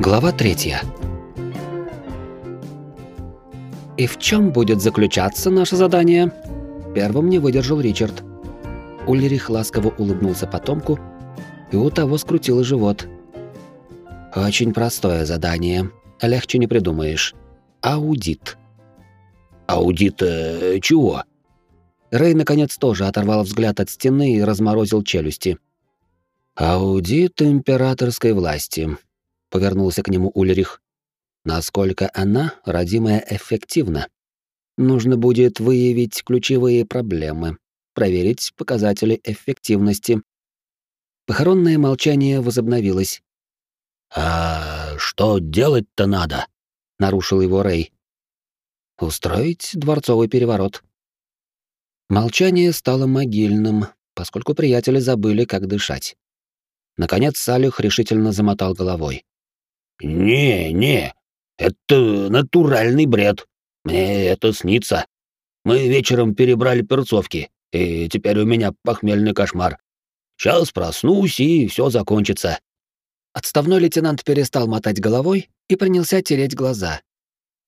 Глава третья. И в чем будет заключаться наше задание? Первым не выдержал Ричард. Ульрих ласково улыбнулся потомку, и у того скрутило живот. Очень простое задание. Легче не придумаешь. Аудит. Аудит э, чего? Рэй наконец тоже оторвал взгляд от стены и разморозил челюсти. Аудит императорской власти, повернулся к нему Ульрих. Насколько она, родимая, эффективна? Нужно будет выявить ключевые проблемы, проверить показатели эффективности. Похоронное молчание возобновилось. «А что делать-то надо?» — нарушил его Рэй. «Устроить дворцовый переворот». Молчание стало могильным, поскольку приятели забыли, как дышать. Наконец Салюх решительно замотал головой. «Не, не, это натуральный бред. Мне это снится. Мы вечером перебрали перцовки, и теперь у меня похмельный кошмар. Сейчас проснусь, и все закончится». Отставной лейтенант перестал мотать головой и принялся тереть глаза.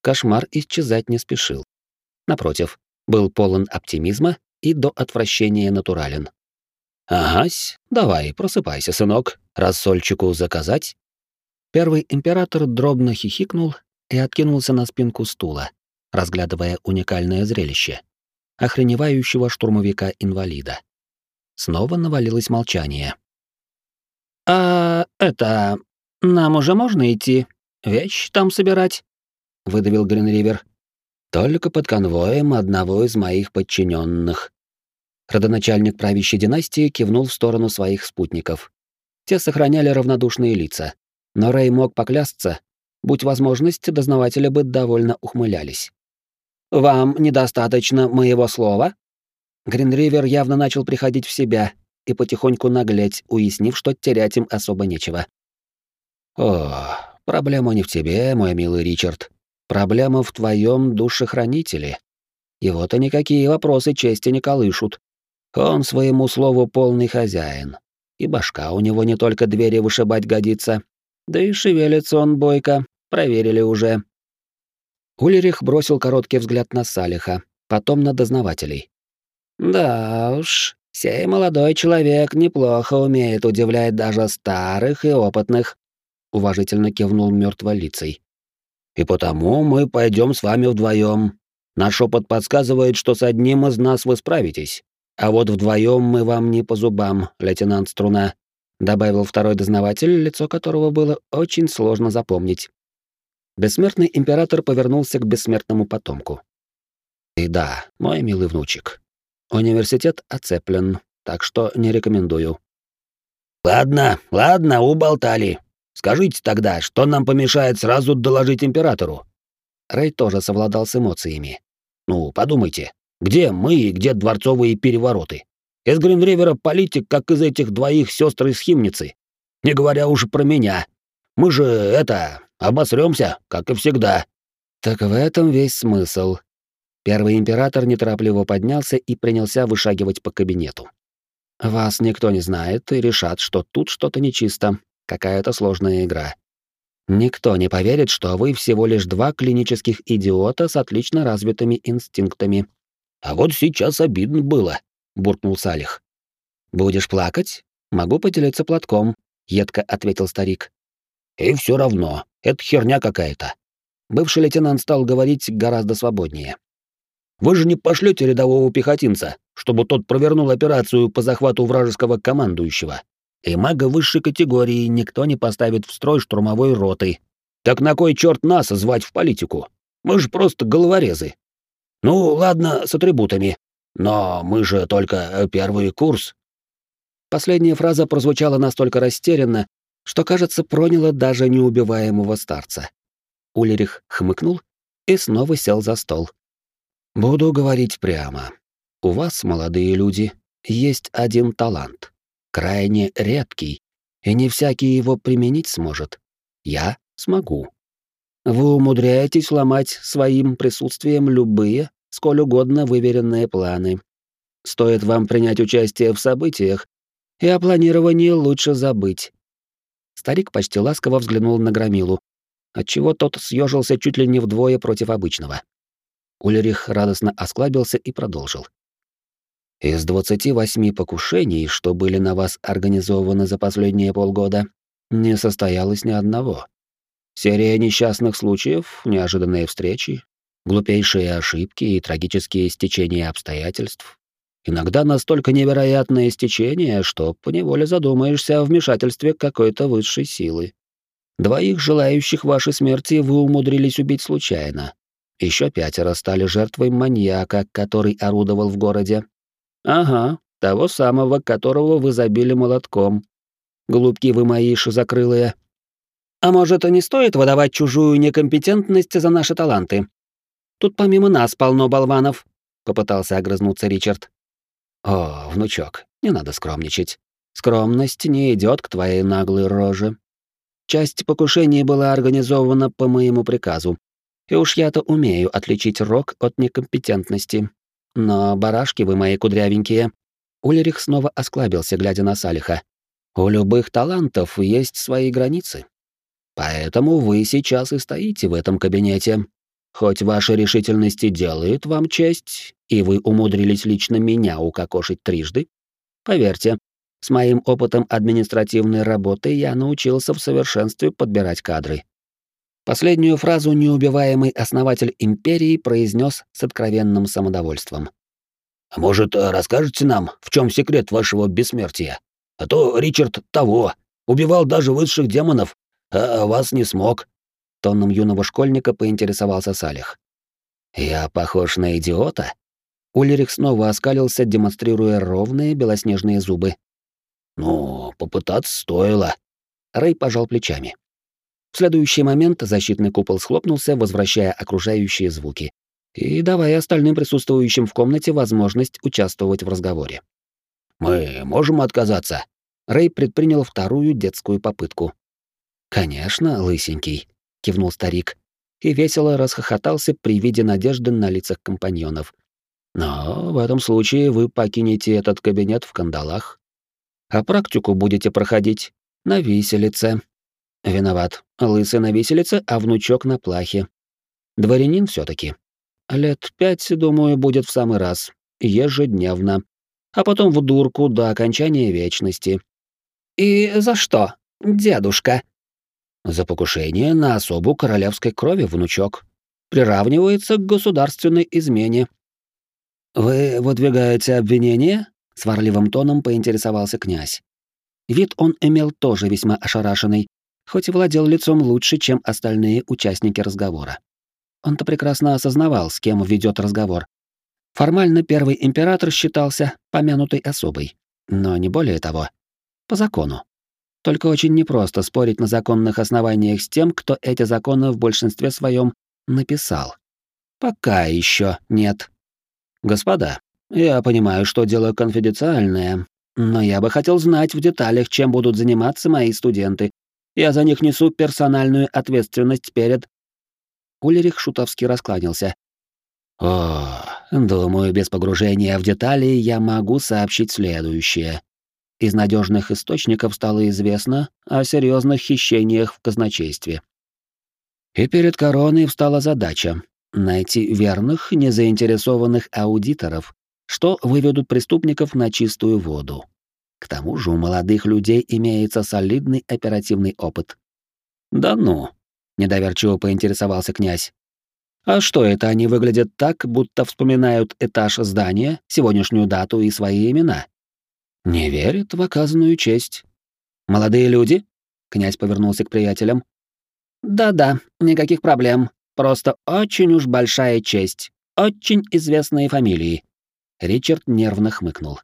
Кошмар исчезать не спешил. Напротив, был полон оптимизма и до отвращения натурален. «Агась, давай, просыпайся, сынок. Рассольчику заказать?» Первый император дробно хихикнул и откинулся на спинку стула, разглядывая уникальное зрелище — охреневающего штурмовика-инвалида. Снова навалилось молчание. «А это... нам уже можно идти? Вещь там собирать?» — выдавил Гринривер. «Только под конвоем одного из моих подчиненных. Родоначальник правящей династии кивнул в сторону своих спутников. Те сохраняли равнодушные лица, но Рэй мог поклясться, будь возможность, дознаватели бы довольно ухмылялись. «Вам недостаточно моего слова?» Гринривер явно начал приходить в себя и потихоньку наглеть, уяснив, что терять им особо нечего. «О, проблема не в тебе, мой милый Ричард. Проблема в твоем душехранителе. Его-то никакие вопросы чести не колышут. Он своему слову полный хозяин. И башка у него не только двери вышибать годится, да и шевелится он бойко, проверили уже. Ульрих бросил короткий взгляд на Салиха, потом на дознавателей. Да уж, сей молодой человек неплохо умеет удивлять даже старых и опытных, уважительно кивнул мертволицей. И потому мы пойдем с вами вдвоем. Наш опыт подсказывает, что с одним из нас вы справитесь, а вот вдвоем мы вам не по зубам, лейтенант Струна добавил второй дознаватель, лицо которого было очень сложно запомнить. Бессмертный император повернулся к бессмертному потомку. И да, мой милый внучек. Университет оцеплен, так что не рекомендую. Ладно, ладно, уболтали. Скажите тогда, что нам помешает сразу доложить императору? Рэй тоже совладал с эмоциями. Ну, подумайте, где мы и где дворцовые перевороты? Из Гринривера политик, как из этих двоих сестр из Химницы. Не говоря уже про меня. Мы же, это, обосремся, как и всегда». «Так в этом весь смысл». Первый император неторопливо поднялся и принялся вышагивать по кабинету. «Вас никто не знает и решат, что тут что-то нечисто, какая-то сложная игра. Никто не поверит, что вы всего лишь два клинических идиота с отлично развитыми инстинктами. А вот сейчас обидно было буркнул Салих. Будешь плакать? Могу поделиться платком, едко ответил старик. И все равно, это херня какая-то. Бывший лейтенант стал говорить гораздо свободнее. Вы же не пошлете рядового пехотинца, чтобы тот провернул операцию по захвату вражеского командующего. И мага высшей категории никто не поставит в строй штурмовой роты. Так на кой черт нас звать в политику? Мы же просто головорезы. Ну, ладно, с атрибутами. Но мы же только э, первый курс. Последняя фраза прозвучала настолько растерянно, что, кажется, проняла даже неубиваемого старца. Улерих хмыкнул и снова сел за стол. «Буду говорить прямо. У вас, молодые люди, есть один талант. Крайне редкий, и не всякий его применить сможет. Я смогу. Вы умудряетесь ломать своим присутствием любые, сколь угодно выверенные планы. Стоит вам принять участие в событиях, и о планировании лучше забыть. Старик почти ласково взглянул на Громилу, отчего тот съежился чуть ли не вдвое против обычного. Ульрих радостно осклабился и продолжил. Из 28 покушений, что были на вас организованы за последние полгода, не состоялось ни одного. Серия несчастных случаев, неожиданные встречи, глупейшие ошибки и трагические стечения обстоятельств. Иногда настолько невероятное стечение, что поневоле задумаешься о вмешательстве какой-то высшей силы. Двоих желающих вашей смерти вы умудрились убить случайно. Еще пятеро стали жертвой маньяка, который орудовал в городе. Ага, того самого, которого вы забили молотком. Голубки вы мои шизокрылые. А может, и не стоит выдавать чужую некомпетентность за наши таланты? Тут помимо нас полно болванов, попытался огрызнуться Ричард. О, внучок, не надо скромничать. Скромность не идет к твоей наглой роже. Часть покушений была организована по моему приказу, и уж я-то умею отличить рок от некомпетентности. Но барашки вы мои кудрявенькие. Ульрих снова осклабился, глядя на Салиха. У любых талантов есть свои границы. Поэтому вы сейчас и стоите в этом кабинете. Хоть ваша решительность и делает вам честь, и вы умудрились лично меня укокошить трижды, поверьте, с моим опытом административной работы я научился в совершенстве подбирать кадры. Последнюю фразу неубиваемый основатель империи произнес с откровенным самодовольством. «А может, расскажете нам, в чем секрет вашего бессмертия? А то Ричард того, убивал даже высших демонов, а вас не смог». Тоном юного школьника поинтересовался Салих. «Я похож на идиота?» Ульрих снова оскалился, демонстрируя ровные белоснежные зубы. «Ну, попытаться стоило». Рэй пожал плечами. В следующий момент защитный купол схлопнулся, возвращая окружающие звуки и давая остальным присутствующим в комнате возможность участвовать в разговоре. «Мы можем отказаться?» Рэй предпринял вторую детскую попытку. «Конечно, лысенький», — кивнул старик и весело расхохотался при виде надежды на лицах компаньонов. «Но в этом случае вы покинете этот кабинет в кандалах, а практику будете проходить на виселице». Виноват. Лысый на виселице, а внучок на плахе. Дворянин все таки Лет пять, думаю, будет в самый раз. Ежедневно. А потом в дурку до окончания вечности. «И за что, дедушка?» «За покушение на особу королевской крови, внучок. Приравнивается к государственной измене». «Вы выдвигаете обвинение?» — сварливым тоном поинтересовался князь. Вид он имел тоже весьма ошарашенный, хоть и владел лицом лучше, чем остальные участники разговора. Он-то прекрасно осознавал, с кем ведет разговор. Формально первый император считался помянутой особой, но не более того. По закону. Только очень непросто спорить на законных основаниях с тем, кто эти законы в большинстве своем написал. Пока еще нет. Господа, я понимаю, что дело конфиденциальное, но я бы хотел знать в деталях, чем будут заниматься мои студенты, я за них несу персональную ответственность перед...» Улерих шутовски раскланялся. «О, думаю, без погружения в детали я могу сообщить следующее. Из надежных источников стало известно о серьезных хищениях в казначействе. И перед короной встала задача — найти верных, незаинтересованных аудиторов, что выведут преступников на чистую воду. К тому же у молодых людей имеется солидный оперативный опыт. Да ну, недоверчиво поинтересовался князь. А что это они выглядят так, будто вспоминают этаж здания, сегодняшнюю дату и свои имена? Не верят в оказанную честь. Молодые люди? Князь повернулся к приятелям. Да-да, никаких проблем. Просто очень уж большая честь. Очень известные фамилии. Ричард нервно хмыкнул.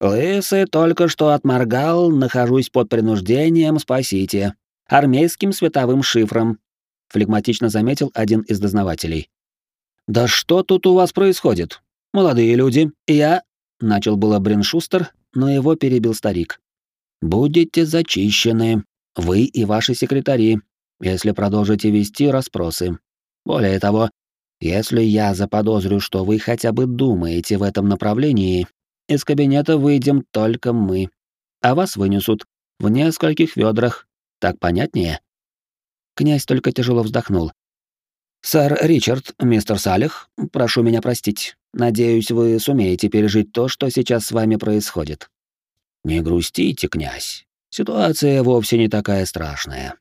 «Лысый только что отморгал, нахожусь под принуждением, спасите. Армейским световым шифром», — флегматично заметил один из дознавателей. «Да что тут у вас происходит? Молодые люди, я...» — начал было Бриншустер, но его перебил старик. «Будете зачищены, вы и ваши секретари, если продолжите вести расспросы. Более того, если я заподозрю, что вы хотя бы думаете в этом направлении, из кабинета выйдем только мы, а вас вынесут в нескольких ведрах, Так понятнее?» Князь только тяжело вздохнул. «Сэр Ричард, мистер Салих, прошу меня простить. Надеюсь, вы сумеете пережить то, что сейчас с вами происходит». «Не грустите, князь. Ситуация вовсе не такая страшная.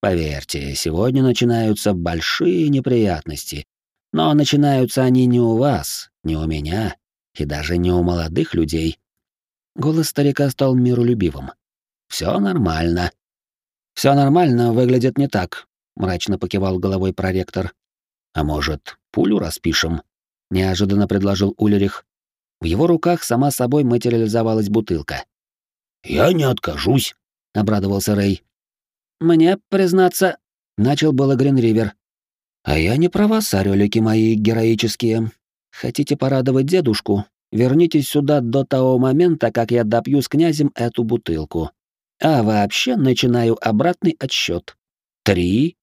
Поверьте, сегодня начинаются большие неприятности. Но начинаются они не у вас, не у меня и даже не у молодых людей». Голос старика стал миролюбивым. Все нормально. Все нормально выглядит не так, мрачно покивал головой проректор. А может, пулю распишем? Неожиданно предложил Улерих. В его руках сама собой материализовалась бутылка. Я не откажусь, обрадовался Рэй. Мне, признаться, начал было Гринривер. А я не про вас, орёлики мои героические. Хотите порадовать дедушку? Вернитесь сюда до того момента, как я допью с князем эту бутылку. А вообще начинаю обратный отсчет. Три,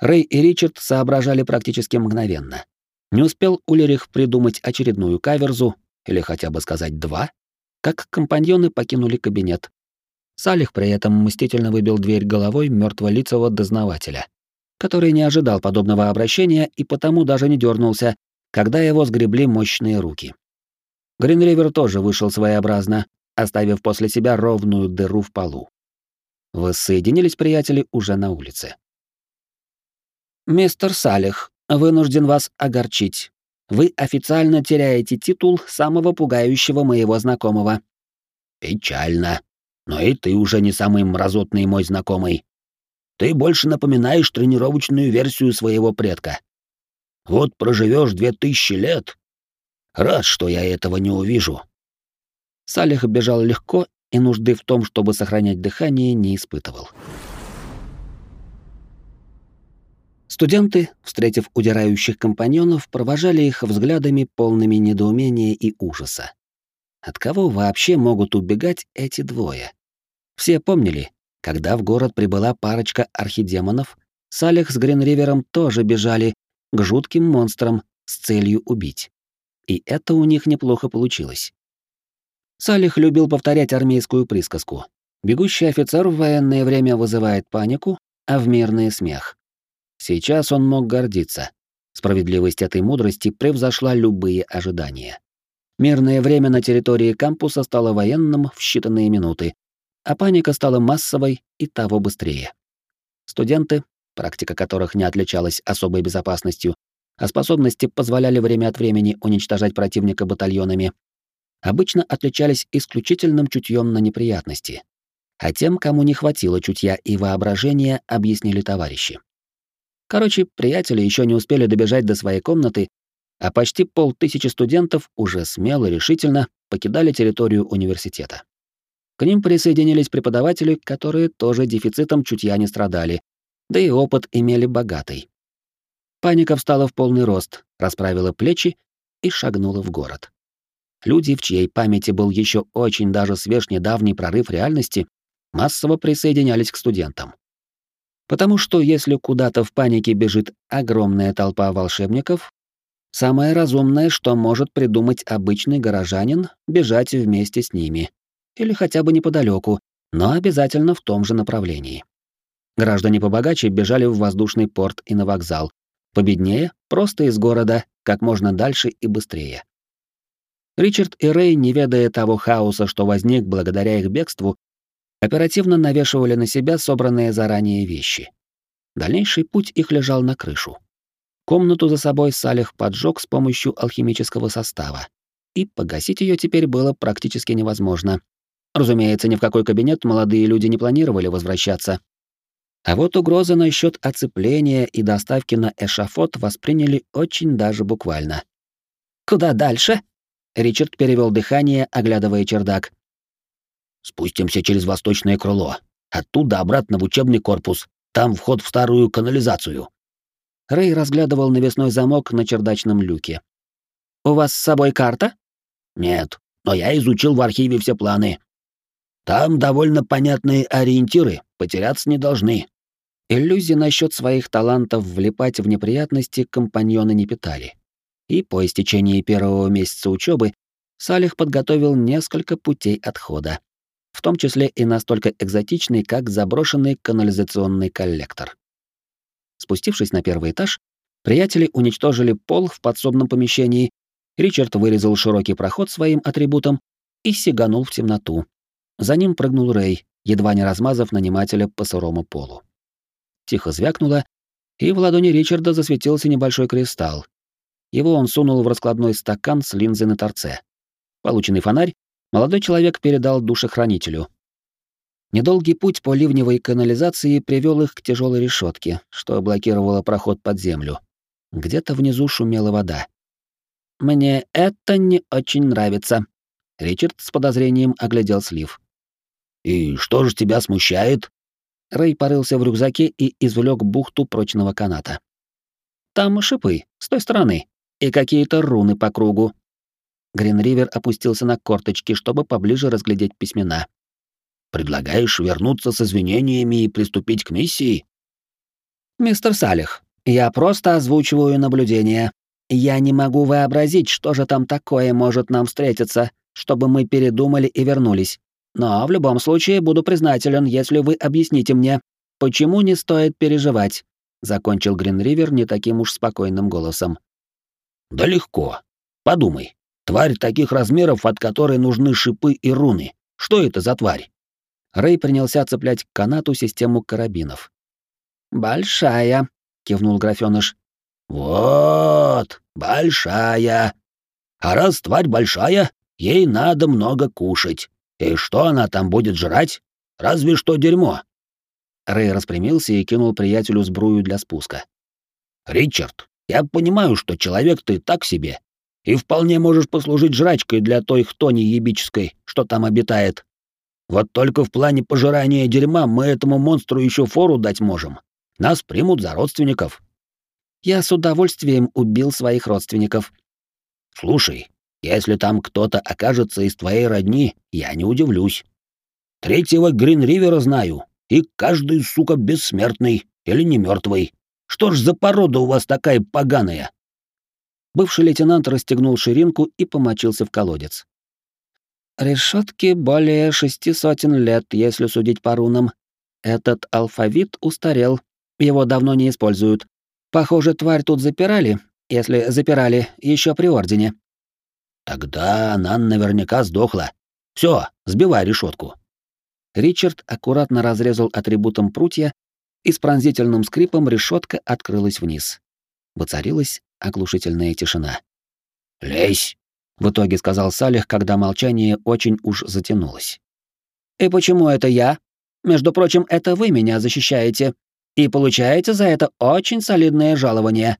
Рэй и Ричард соображали практически мгновенно. Не успел Улерих придумать очередную каверзу, или хотя бы сказать два, как компаньоны покинули кабинет. Салих при этом мстительно выбил дверь головой мертволицего дознавателя, который не ожидал подобного обращения и потому даже не дернулся, когда его сгребли мощные руки. Гринривер тоже вышел своеобразно, оставив после себя ровную дыру в полу. Воссоединились приятели уже на улице. «Мистер Салих, вынужден вас огорчить. Вы официально теряете титул самого пугающего моего знакомого». «Печально. Но и ты уже не самый мразотный мой знакомый. Ты больше напоминаешь тренировочную версию своего предка. Вот проживешь две тысячи лет. Рад, что я этого не увижу». Салих бежал легко и нужды в том, чтобы сохранять дыхание, не испытывал. Студенты, встретив удирающих компаньонов, провожали их взглядами полными недоумения и ужаса. От кого вообще могут убегать эти двое? Все помнили, когда в город прибыла парочка архидемонов, Салих с Гринривером тоже бежали к жутким монстрам с целью убить. И это у них неплохо получилось. Салих любил повторять армейскую присказку. Бегущий офицер в военное время вызывает панику, а в мирный — смех. Сейчас он мог гордиться. Справедливость этой мудрости превзошла любые ожидания. Мирное время на территории кампуса стало военным в считанные минуты, а паника стала массовой и того быстрее. Студенты, практика которых не отличалась особой безопасностью, а способности позволяли время от времени уничтожать противника батальонами, обычно отличались исключительным чутьем на неприятности. А тем, кому не хватило чутья и воображения, объяснили товарищи. Короче, приятели еще не успели добежать до своей комнаты, а почти полтысячи студентов уже смело и решительно покидали территорию университета. К ним присоединились преподаватели, которые тоже дефицитом чутья не страдали, да и опыт имели богатый. Паника встала в полный рост, расправила плечи и шагнула в город. Люди, в чьей памяти был еще очень даже свеж недавний прорыв реальности, массово присоединялись к студентам. Потому что если куда-то в панике бежит огромная толпа волшебников, самое разумное, что может придумать обычный горожанин, бежать вместе с ними. Или хотя бы неподалеку, но обязательно в том же направлении. Граждане побогаче бежали в воздушный порт и на вокзал. Победнее — просто из города, как можно дальше и быстрее. Ричард и Рэй, не ведая того хаоса, что возник благодаря их бегству, оперативно навешивали на себя собранные заранее вещи. Дальнейший путь их лежал на крышу. Комнату за собой Салих поджег с помощью алхимического состава, и погасить ее теперь было практически невозможно. Разумеется, ни в какой кабинет молодые люди не планировали возвращаться. А вот угрозы насчет оцепления и доставки на эшафот восприняли очень даже буквально. «Куда дальше?» Ричард перевел дыхание, оглядывая чердак. Спустимся через восточное крыло. Оттуда обратно в учебный корпус. Там вход в старую канализацию. Рэй разглядывал навесной замок на чердачном люке. «У вас с собой карта?» «Нет, но я изучил в архиве все планы. Там довольно понятные ориентиры, потеряться не должны». Иллюзии насчет своих талантов влипать в неприятности компаньоны не питали. И по истечении первого месяца учебы Салих подготовил несколько путей отхода в том числе и настолько экзотичный, как заброшенный канализационный коллектор. Спустившись на первый этаж, приятели уничтожили пол в подсобном помещении, Ричард вырезал широкий проход своим атрибутом и сиганул в темноту. За ним прыгнул Рэй, едва не размазав нанимателя по сырому полу. Тихо звякнуло, и в ладони Ричарда засветился небольшой кристалл. Его он сунул в раскладной стакан с линзой на торце. Полученный фонарь молодой человек передал душехранителю. Недолгий путь по ливневой канализации привел их к тяжелой решетке, что блокировало проход под землю. Где-то внизу шумела вода. «Мне это не очень нравится», — Ричард с подозрением оглядел слив. «И что же тебя смущает?» Рэй порылся в рюкзаке и извлек бухту прочного каната. «Там шипы, с той стороны, и какие-то руны по кругу. Гринривер опустился на корточки, чтобы поближе разглядеть письмена. «Предлагаешь вернуться с извинениями и приступить к миссии?» «Мистер Салих, я просто озвучиваю наблюдения. Я не могу вообразить, что же там такое может нам встретиться, чтобы мы передумали и вернулись. Но в любом случае буду признателен, если вы объясните мне, почему не стоит переживать», — закончил Гринривер не таким уж спокойным голосом. «Да легко. Подумай. Тварь таких размеров, от которой нужны шипы и руны. Что это за тварь? Рэй принялся цеплять к канату систему карабинов. «Большая», — кивнул графёныш. «Вот, большая. А раз тварь большая, ей надо много кушать. И что она там будет жрать? Разве что дерьмо». Рэй распрямился и кинул приятелю сбрую для спуска. «Ричард, я понимаю, что человек ты так себе, и вполне можешь послужить жрачкой для той хтони ебической, что там обитает. Вот только в плане пожирания дерьма мы этому монстру еще фору дать можем. Нас примут за родственников. Я с удовольствием убил своих родственников. Слушай, если там кто-то окажется из твоей родни, я не удивлюсь. Третьего Гринривера знаю, и каждый, сука, бессмертный или не мертвый. Что ж за порода у вас такая поганая? Бывший лейтенант расстегнул ширинку и помочился в колодец. Решетки более шести сотен лет, если судить по рунам. Этот алфавит устарел, его давно не используют. Похоже, тварь тут запирали, если запирали еще при ордене. Тогда она наверняка сдохла. Все, сбивай решетку. Ричард аккуратно разрезал атрибутом прутья, и с пронзительным скрипом решетка открылась вниз. Воцарилась оглушительная тишина. «Лезь!» — в итоге сказал Салих, когда молчание очень уж затянулось. «И почему это я? Между прочим, это вы меня защищаете. И получаете за это очень солидное жалование».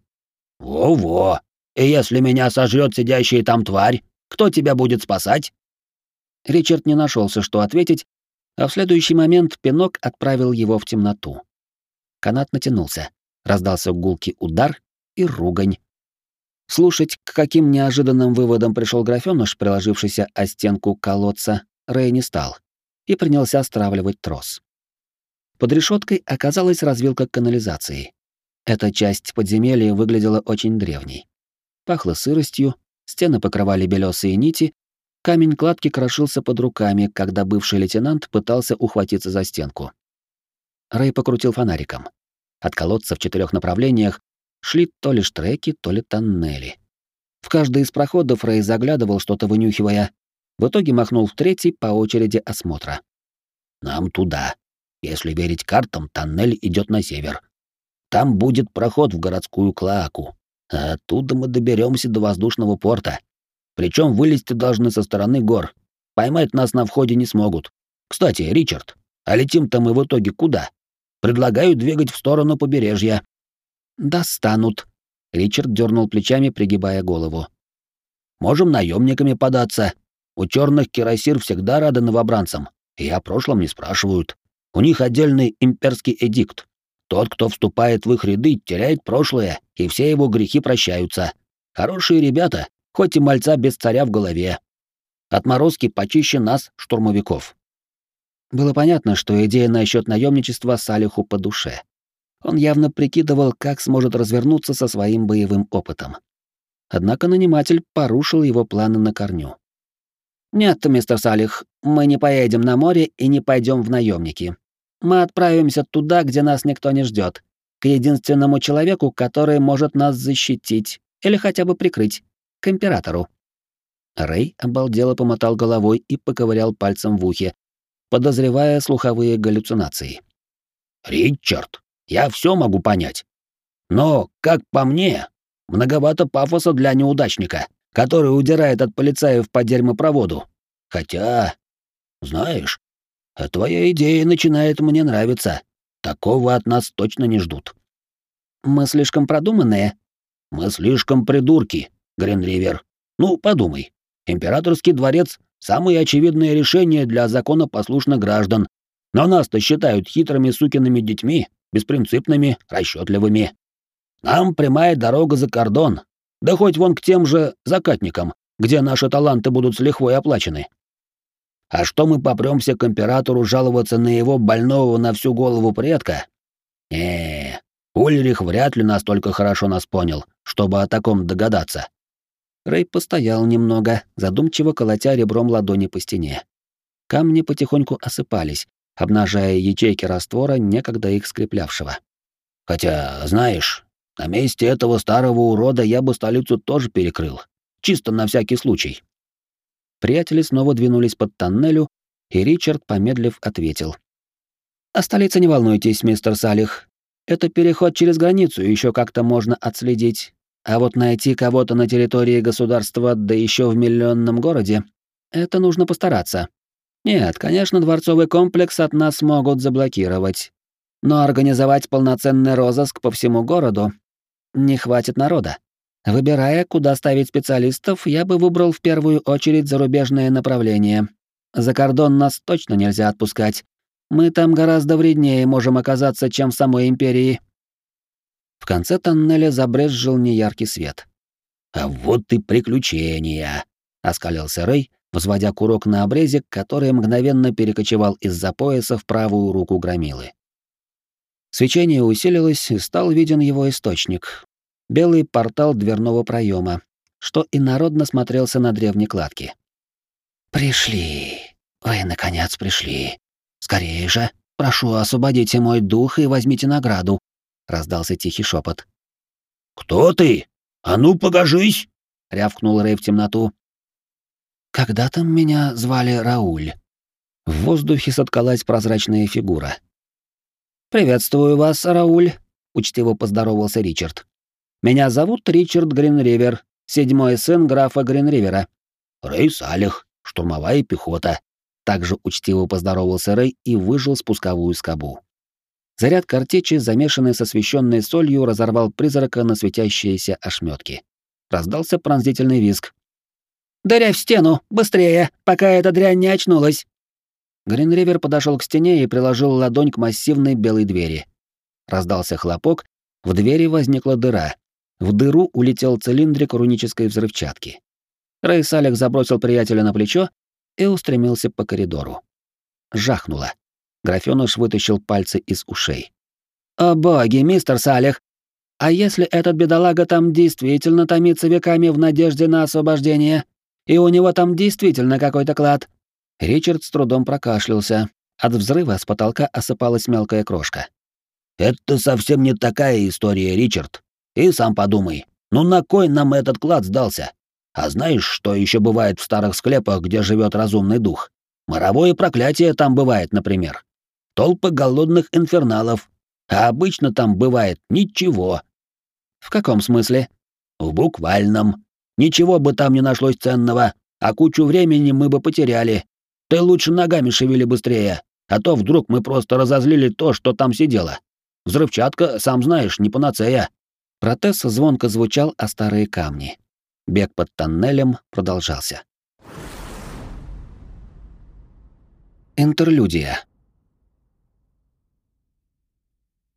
«Во-во! И если меня сожрет сидящая там тварь, кто тебя будет спасать?» Ричард не нашелся, что ответить, а в следующий момент пинок отправил его в темноту. Канат натянулся, раздался гулкий удар и ругань, Слушать, к каким неожиданным выводам пришел графёныш, приложившийся о стенку колодца, Рэй не стал и принялся стравливать трос. Под решеткой оказалась развилка канализации. Эта часть подземелья выглядела очень древней. Пахло сыростью, стены покрывали белесые нити, камень кладки крошился под руками, когда бывший лейтенант пытался ухватиться за стенку. Рэй покрутил фонариком. От колодца в четырех направлениях шли то ли штреки, то ли тоннели. В каждый из проходов Рэй заглядывал, что-то вынюхивая. В итоге махнул в третий по очереди осмотра. «Нам туда. Если верить картам, тоннель идет на север. Там будет проход в городскую Клоаку. А оттуда мы доберемся до воздушного порта. Причем вылезти должны со стороны гор. Поймать нас на входе не смогут. Кстати, Ричард, а летим-то мы в итоге куда? Предлагаю двигать в сторону побережья. «Достанут», — Ричард дернул плечами, пригибая голову. «Можем наемниками податься. У черных кирасир всегда рады новобранцам, и о прошлом не спрашивают. У них отдельный имперский эдикт. Тот, кто вступает в их ряды, теряет прошлое, и все его грехи прощаются. Хорошие ребята, хоть и мальца без царя в голове. Отморозки почище нас, штурмовиков». Было понятно, что идея насчет наемничества Салиху по душе. Он явно прикидывал, как сможет развернуться со своим боевым опытом. Однако наниматель порушил его планы на корню. Нет, мистер Салих, мы не поедем на море и не пойдем в наемники. Мы отправимся туда, где нас никто не ждет, к единственному человеку, который может нас защитить или хотя бы прикрыть, к императору. Рэй обалдело помотал головой и поковырял пальцем в ухе, подозревая слуховые галлюцинации. «Ричард, я все могу понять. Но, как по мне, многовато пафоса для неудачника, который удирает от полицаев по дерьмопроводу. Хотя, знаешь, твоя идея начинает мне нравиться. Такого от нас точно не ждут». «Мы слишком продуманные?» «Мы слишком придурки, Гринривер. Ну, подумай. Императорский дворец — самое очевидное решение для законопослушных граждан, но нас-то считают хитрыми сукиными детьми, беспринципными, расчетливыми. Нам прямая дорога за кордон, да хоть вон к тем же закатникам, где наши таланты будут с лихвой оплачены. А что мы попремся к императору жаловаться на его больного на всю голову предка? э Ульрих вряд ли настолько хорошо нас понял, чтобы о таком догадаться. Рэй постоял немного, задумчиво колотя ребром ладони по стене. Камни потихоньку осыпались, обнажая ячейки раствора, некогда их скреплявшего. «Хотя, знаешь, на месте этого старого урода я бы столицу тоже перекрыл. Чисто на всякий случай». Приятели снова двинулись под тоннелю, и Ричард, помедлив, ответил. «О столице не волнуйтесь, мистер Салих. Это переход через границу еще как-то можно отследить. А вот найти кого-то на территории государства, да еще в миллионном городе, это нужно постараться. Нет, конечно, дворцовый комплекс от нас могут заблокировать. Но организовать полноценный розыск по всему городу не хватит народа. Выбирая, куда ставить специалистов, я бы выбрал в первую очередь зарубежное направление. За кордон нас точно нельзя отпускать. Мы там гораздо вреднее можем оказаться, чем в самой империи. В конце тоннеля забрезжил неяркий свет. «А вот и приключения!» — оскалился Рэй, возводя курок на обрезик, который мгновенно перекочевал из-за пояса в правую руку громилы. Свечение усилилось, и стал виден его источник. Белый портал дверного проема, что инородно смотрелся на древней кладке. «Пришли! Вы, наконец, пришли! Скорее же! Прошу, освободите мой дух и возьмите награду!» — раздался тихий шепот. «Кто ты? А ну, погожись!» — рявкнул Рэй в темноту. «Когда-то меня звали Рауль». В воздухе соткалась прозрачная фигура — «Приветствую вас, Рауль», — учтиво поздоровался Ричард. «Меня зовут Ричард Гринривер, седьмой сын графа Гринривера». «Рэй Салих, штурмовая пехота», — также учтиво поздоровался Рэй и выжил спусковую скобу. Заряд картечи, замешанный со священной солью, разорвал призрака на светящиеся ошметки. Раздался пронзительный визг. «Дыряй в стену! Быстрее! Пока эта дрянь не очнулась!» Гринривер подошел к стене и приложил ладонь к массивной белой двери. Раздался хлопок, в двери возникла дыра. В дыру улетел цилиндрик рунической взрывчатки. Рэй Салик забросил приятеля на плечо и устремился по коридору. Жахнуло. Графёныш вытащил пальцы из ушей. «О боги, мистер Салих! А если этот бедолага там действительно томится веками в надежде на освобождение, и у него там действительно какой-то клад, Ричард с трудом прокашлялся. От взрыва с потолка осыпалась мелкая крошка. «Это совсем не такая история, Ричард. И сам подумай, ну на кой нам этот клад сдался? А знаешь, что еще бывает в старых склепах, где живет разумный дух? Моровое проклятие там бывает, например. Толпы голодных инферналов. А обычно там бывает ничего». «В каком смысле?» «В буквальном. Ничего бы там не нашлось ценного, а кучу времени мы бы потеряли, ты лучше ногами шевели быстрее, а то вдруг мы просто разозлили то, что там сидело. Взрывчатка, сам знаешь, не панацея». Протез звонко звучал о старые камни. Бег под тоннелем продолжался. Интерлюдия.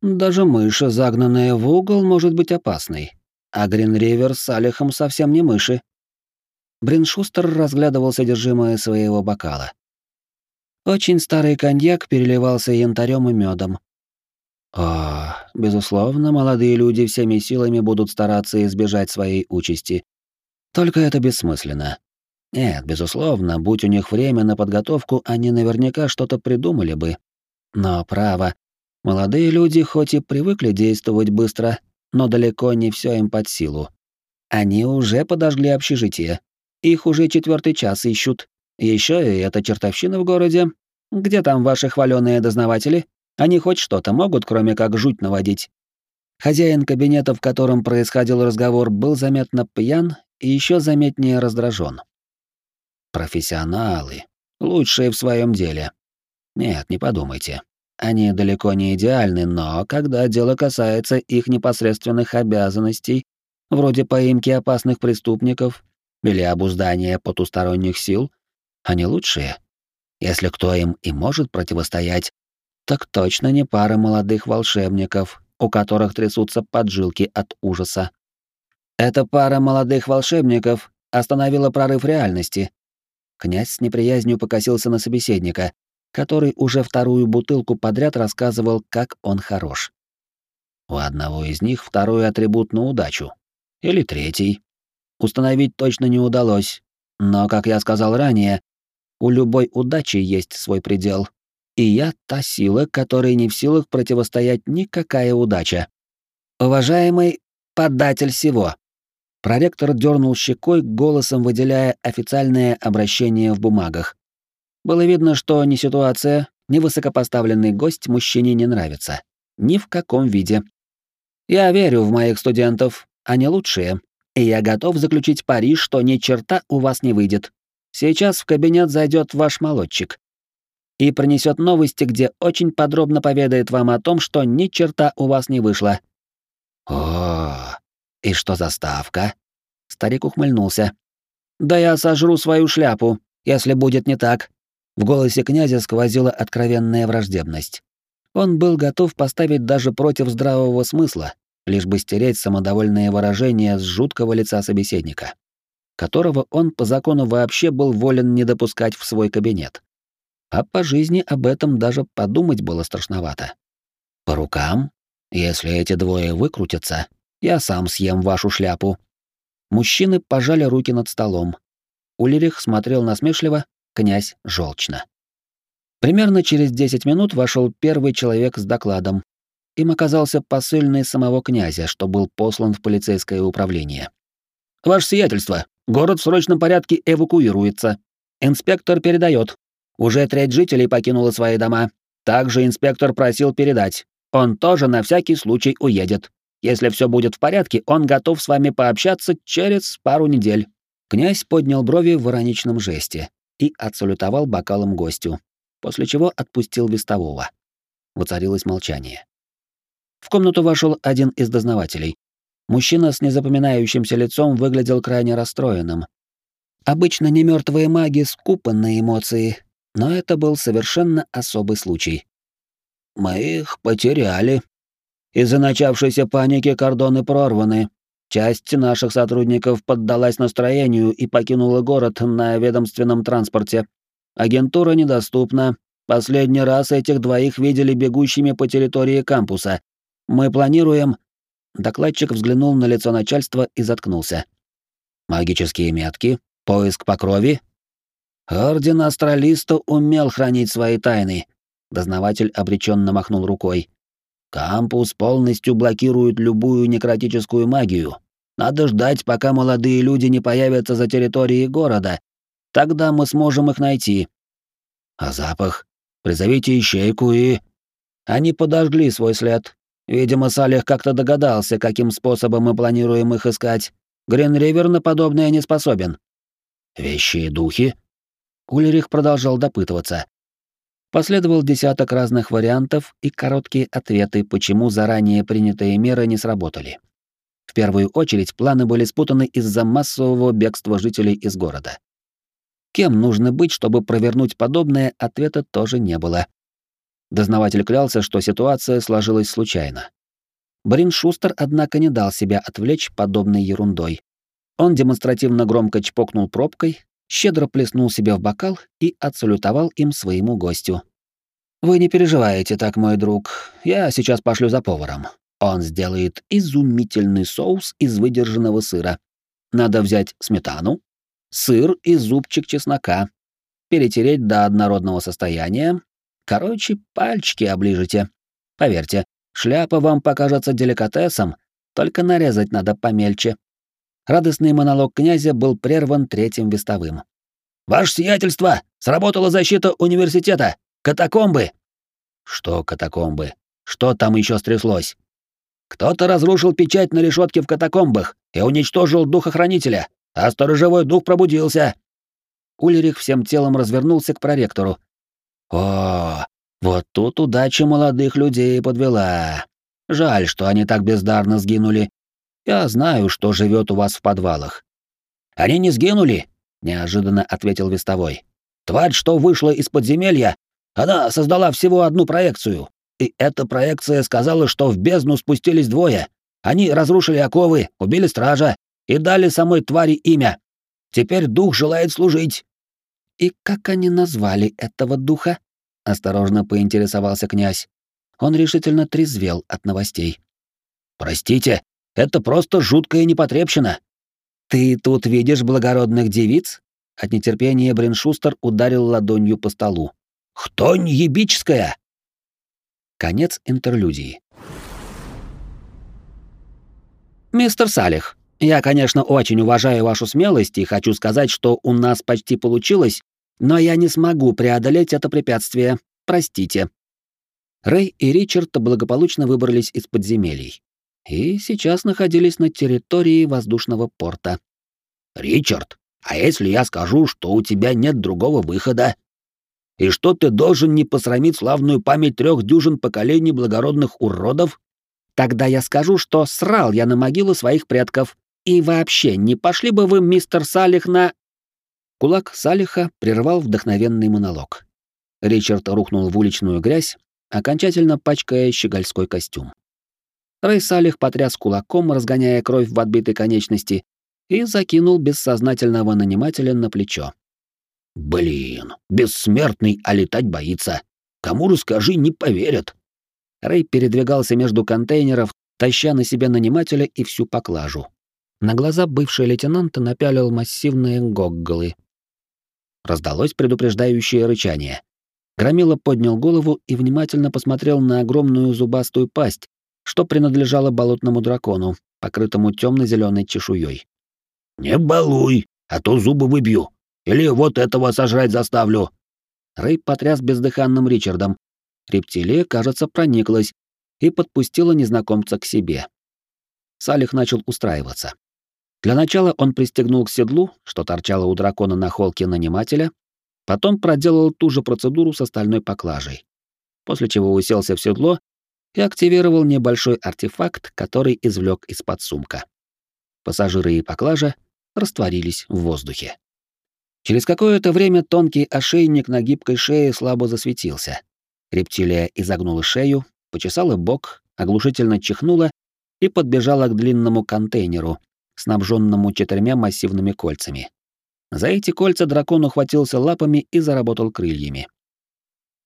Даже мышь, загнанная в угол, может быть опасной. А Гринривер с Алихом совсем не мыши. Бриншустер разглядывал содержимое своего бокала. Очень старый коньяк переливался янтарем и медом. О, безусловно, молодые люди всеми силами будут стараться избежать своей участи. Только это бессмысленно. Нет, безусловно, будь у них время на подготовку, они наверняка что-то придумали бы. Но право, молодые люди хоть и привыкли действовать быстро, но далеко не все им под силу. Они уже подожгли общежитие. Их уже четвертый час ищут. Еще и эта чертовщина в городе. Где там ваши хваленые дознаватели? Они хоть что-то могут, кроме как жуть наводить. Хозяин кабинета, в котором происходил разговор, был заметно пьян и еще заметнее раздражен. Профессионалы, лучшие в своем деле. Нет, не подумайте. Они далеко не идеальны, но когда дело касается их непосредственных обязанностей, вроде поимки опасных преступников или обуздания потусторонних сил, они лучшие. Если кто им и может противостоять, так точно не пара молодых волшебников, у которых трясутся поджилки от ужаса. Эта пара молодых волшебников остановила прорыв реальности. Князь с неприязнью покосился на собеседника, который уже вторую бутылку подряд рассказывал, как он хорош. У одного из них второй атрибут на удачу. Или третий. Установить точно не удалось. Но, как я сказал ранее, у любой удачи есть свой предел. И я та сила, которой не в силах противостоять никакая удача. Уважаемый податель всего. Проректор дернул щекой, голосом выделяя официальное обращение в бумагах. Было видно, что ни ситуация, ни высокопоставленный гость мужчине не нравится. Ни в каком виде. Я верю в моих студентов, они лучшие, и я готов заключить пари, что ни черта у вас не выйдет. Сейчас в кабинет зайдет ваш молодчик и принесет новости, где очень подробно поведает вам о том, что ни черта у вас не вышло. О, и что за ставка? Старик ухмыльнулся. Да я сожру свою шляпу, если будет не так. В голосе князя сквозила откровенная враждебность. Он был готов поставить даже против здравого смысла, лишь бы стереть самодовольное выражение с жуткого лица собеседника, которого он по закону вообще был волен не допускать в свой кабинет а по жизни об этом даже подумать было страшновато. По рукам? Если эти двое выкрутятся, я сам съем вашу шляпу. Мужчины пожали руки над столом. Улерих смотрел насмешливо, князь желчно. Примерно через 10 минут вошел первый человек с докладом. Им оказался посыльный самого князя, что был послан в полицейское управление. «Ваше сиятельство, город в срочном порядке эвакуируется. Инспектор передает. Уже треть жителей покинула свои дома. Также инспектор просил передать. Он тоже на всякий случай уедет. Если все будет в порядке, он готов с вами пообщаться через пару недель. Князь поднял брови в ироничном жесте и отсалютовал бокалом гостю, после чего отпустил вестового. Воцарилось молчание. В комнату вошел один из дознавателей. Мужчина с незапоминающимся лицом выглядел крайне расстроенным. Обычно немертвые маги скупы на эмоции, но это был совершенно особый случай. «Мы их потеряли. Из-за начавшейся паники кордоны прорваны. Часть наших сотрудников поддалась настроению и покинула город на ведомственном транспорте. Агентура недоступна. Последний раз этих двоих видели бегущими по территории кампуса. Мы планируем...» Докладчик взглянул на лицо начальства и заткнулся. «Магические метки? Поиск по крови? Орден Астралиста умел хранить свои тайны. Дознаватель обреченно махнул рукой. Кампус полностью блокирует любую некротическую магию. Надо ждать, пока молодые люди не появятся за территорией города. Тогда мы сможем их найти. А запах? Призовите ищейку и... Они подожгли свой след. Видимо, Салих как-то догадался, каким способом мы планируем их искать. Гринривер на подобное не способен. Вещи и духи? Ульрих продолжал допытываться. Последовал десяток разных вариантов и короткие ответы, почему заранее принятые меры не сработали. В первую очередь планы были спутаны из-за массового бегства жителей из города. Кем нужно быть, чтобы провернуть подобное, ответа тоже не было. Дознаватель клялся, что ситуация сложилась случайно. Брин Шустер, однако, не дал себя отвлечь подобной ерундой. Он демонстративно громко чпокнул пробкой, щедро плеснул себе в бокал и отсалютовал им своему гостю. «Вы не переживайте так, мой друг. Я сейчас пошлю за поваром. Он сделает изумительный соус из выдержанного сыра. Надо взять сметану, сыр и зубчик чеснока. Перетереть до однородного состояния. Короче, пальчики оближите. Поверьте, шляпа вам покажется деликатесом, только нарезать надо помельче. Радостный монолог князя был прерван третьим вестовым. «Ваше сиятельство! Сработала защита университета! Катакомбы!» «Что катакомбы? Что там еще стряслось?» «Кто-то разрушил печать на решетке в катакомбах и уничтожил духохранителя, а сторожевой дух пробудился!» Ульрих всем телом развернулся к проректору. «О, вот тут удача молодых людей подвела. Жаль, что они так бездарно сгинули. Я знаю, что живет у вас в подвалах. Они не сгинули, неожиданно ответил вестовой. Тварь, что вышла из подземелья, она создала всего одну проекцию. И эта проекция сказала, что в бездну спустились двое. Они разрушили оковы, убили стража и дали самой твари имя. Теперь дух желает служить. И как они назвали этого духа? осторожно поинтересовался князь. Он решительно трезвел от новостей. Простите, это просто жуткая непотребщина. Ты тут видишь благородных девиц? От нетерпения Бриншустер ударил ладонью по столу. Хтонь ебическая. Конец интерлюдии. Мистер Салих, я, конечно, очень уважаю вашу смелость и хочу сказать, что у нас почти получилось, но я не смогу преодолеть это препятствие. Простите. Рэй и Ричард благополучно выбрались из подземелий и сейчас находились на территории воздушного порта. «Ричард, а если я скажу, что у тебя нет другого выхода? И что ты должен не посрамить славную память трех дюжин поколений благородных уродов? Тогда я скажу, что срал я на могилы своих предков. И вообще, не пошли бы вы, мистер Салих, на...» Кулак Салиха прервал вдохновенный монолог. Ричард рухнул в уличную грязь, окончательно пачкая щегольской костюм. Рэй Салих потряс кулаком, разгоняя кровь в отбитой конечности, и закинул бессознательного нанимателя на плечо. «Блин, бессмертный, а летать боится. Кому расскажи, не поверят». Рэй передвигался между контейнеров, таща на себе нанимателя и всю поклажу. На глаза бывший лейтенант напялил массивные гогголы. Раздалось предупреждающее рычание. Громила поднял голову и внимательно посмотрел на огромную зубастую пасть, что принадлежало болотному дракону, покрытому темно-зеленой чешуей. «Не балуй, а то зубы выбью. Или вот этого сожрать заставлю». Рэй потряс бездыханным Ричардом. Рептилия, кажется, прониклась и подпустила незнакомца к себе. Салих начал устраиваться. Для начала он пристегнул к седлу, что торчало у дракона на холке нанимателя, потом проделал ту же процедуру с остальной поклажей, после чего уселся в седло и активировал небольшой артефакт, который извлек из-под сумка. Пассажиры и поклажа растворились в воздухе. Через какое-то время тонкий ошейник на гибкой шее слабо засветился. Рептилия изогнула шею, почесала бок, оглушительно чихнула и подбежала к длинному контейнеру, снабженному четырьмя массивными кольцами. За эти кольца дракон ухватился лапами и заработал крыльями.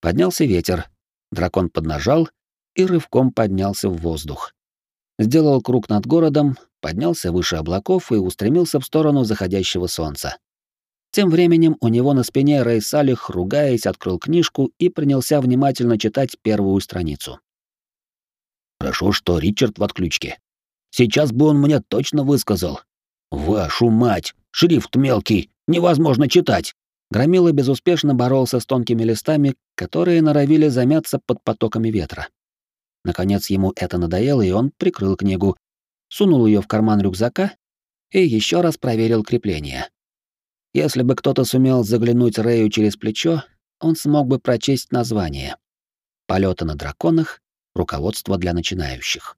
Поднялся ветер. Дракон поднажал и рывком поднялся в воздух. Сделал круг над городом, поднялся выше облаков и устремился в сторону заходящего солнца. Тем временем у него на спине Рэй Салих, ругаясь, открыл книжку и принялся внимательно читать первую страницу. «Хорошо, что Ричард в отключке. Сейчас бы он мне точно высказал. Вашу мать! Шрифт мелкий! Невозможно читать!» Громила безуспешно боролся с тонкими листами, которые норовили замяться под потоками ветра. Наконец ему это надоело, и он прикрыл книгу, сунул ее в карман рюкзака и еще раз проверил крепление. Если бы кто-то сумел заглянуть Рэю через плечо, он смог бы прочесть название. Полеты на драконах. Руководство для начинающих.